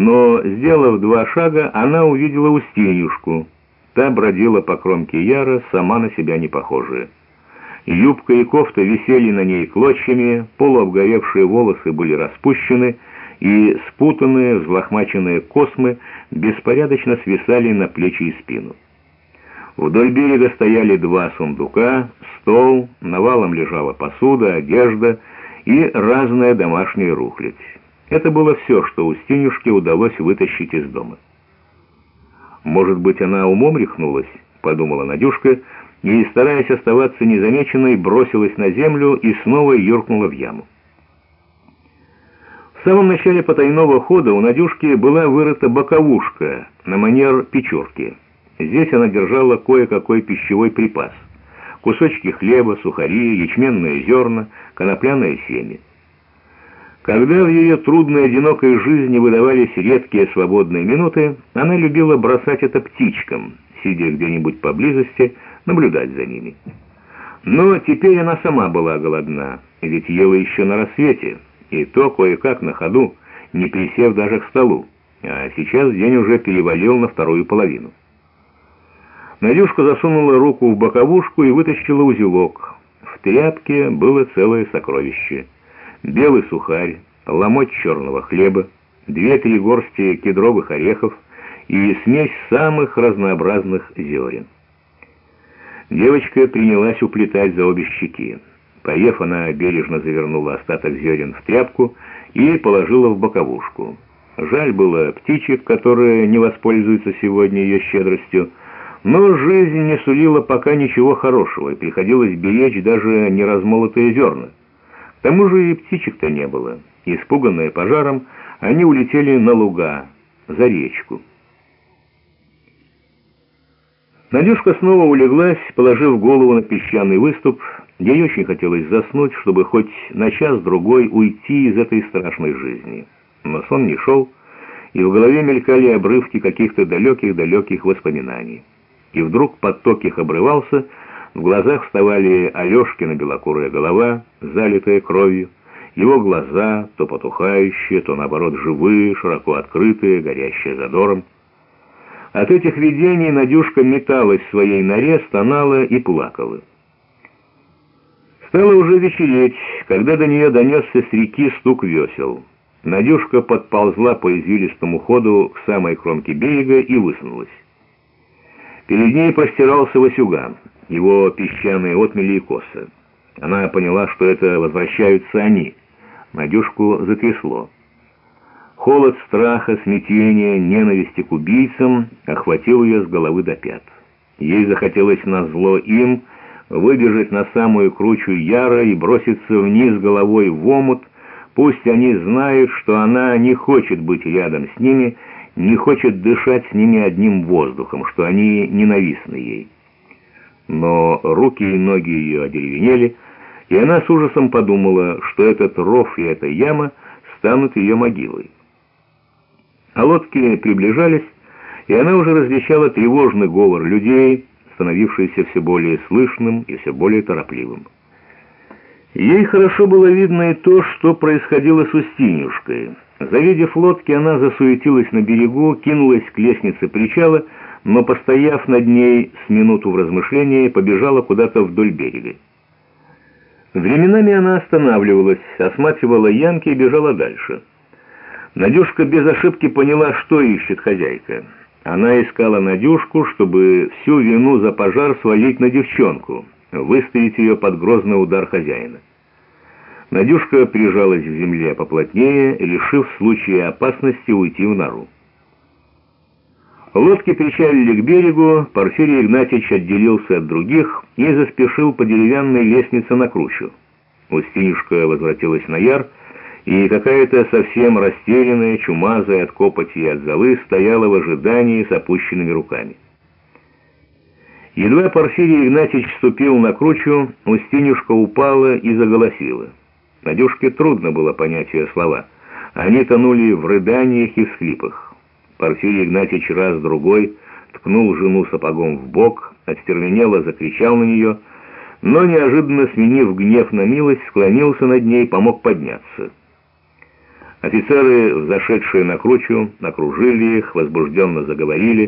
но, сделав два шага, она увидела Устинюшку. Та бродила по кромке яра, сама на себя не похожая. Юбка и кофта висели на ней клочьями, полуобгоревшие волосы были распущены, и спутанные, взлохмаченные космы беспорядочно свисали на плечи и спину. Вдоль берега стояли два сундука, стол, навалом лежала посуда, одежда и разная домашняя рухлядь. Это было все, что Устинюшке удалось вытащить из дома. «Может быть, она умом рехнулась?» — подумала Надюшка, и, стараясь оставаться незамеченной, бросилась на землю и снова юркнула в яму. В самом начале потайного хода у Надюшки была вырыта боковушка на манер печурки. Здесь она держала кое-какой пищевой припас. Кусочки хлеба, сухари, ячменные зерна, конопляное семя. Когда в ее трудной одинокой жизни выдавались редкие свободные минуты, она любила бросать это птичкам, сидя где-нибудь поблизости, наблюдать за ними. Но теперь она сама была голодна, ведь ела еще на рассвете, и то кое-как на ходу, не присев даже к столу, а сейчас день уже перевалил на вторую половину. Надюшка засунула руку в боковушку и вытащила узелок. В тряпке было целое сокровище. Белый сухарь, ломоть черного хлеба, две-три горсти кедровых орехов и смесь самых разнообразных зерен. Девочка принялась уплетать за обе щеки. Поев, она бережно завернула остаток зерен в тряпку и положила в боковушку. Жаль было птичек, которые не воспользуются сегодня ее щедростью, но жизнь не сулила пока ничего хорошего, и приходилось беречь даже неразмолотые зерна. К тому же и птичек-то не было. Испуганные пожаром, они улетели на луга, за речку. Надюшка снова улеглась, положив голову на песчаный выступ. Ей очень хотелось заснуть, чтобы хоть на час-другой уйти из этой страшной жизни. Но сон не шел, и в голове мелькали обрывки каких-то далеких-далеких воспоминаний и вдруг поток их обрывался, в глазах вставали Алешкина белокурая голова, залитая кровью, его глаза, то потухающие, то наоборот живые, широко открытые, горящие задором. От этих видений Надюшка металась в своей норе, стонала и плакала. Стало уже вечереть, когда до нее донесся с реки стук весел. Надюшка подползла по извилистому ходу к самой кромке берега и высунулась. Перед ней простирался Васюган, его песчаные отмели и косы. Она поняла, что это возвращаются они. Надюшку затрясло. Холод страха, смятения, ненависти к убийцам охватил ее с головы до пят. Ей захотелось назло им выбежать на самую кручу Яра и броситься вниз головой в омут, пусть они знают, что она не хочет быть рядом с ними, не хочет дышать с ними одним воздухом, что они ненавистны ей. Но руки и ноги ее одеревенели, и она с ужасом подумала, что этот ров и эта яма станут ее могилой. А лодки приближались, и она уже различала тревожный говор людей, становившийся все более слышным и все более торопливым. Ей хорошо было видно и то, что происходило с Устинюшкой. Завидев лодки, она засуетилась на берегу, кинулась к лестнице причала, но, постояв над ней с минуту в размышлении, побежала куда-то вдоль берега. Временами она останавливалась, осматривала ямки и бежала дальше. Надюшка без ошибки поняла, что ищет хозяйка. Она искала Надюшку, чтобы всю вину за пожар свалить на девчонку, выставить ее под грозный удар хозяина. Надюшка прижалась к земле поплотнее, решив в случае опасности уйти в нору. Лодки причалили к берегу, Порфирий Игнатьевич отделился от других и заспешил по деревянной лестнице на кручу. Устинюшка возвратилась на яр, и какая-то совсем растерянная, чумазая от копоти и от золы стояла в ожидании с опущенными руками. Едва Порфирий Игнатьевич ступил на кручу, Устинюшка упала и заголосила. Надюшке трудно было понять ее слова. Они тонули в рыданиях и всхлипах. Порфирий Игнатьевич раз-другой ткнул жену сапогом в бок, остервенело закричал на нее, но, неожиданно сменив гнев на милость, склонился над ней помог подняться. Офицеры, взошедшие на кручу, окружили их, возбужденно заговорили,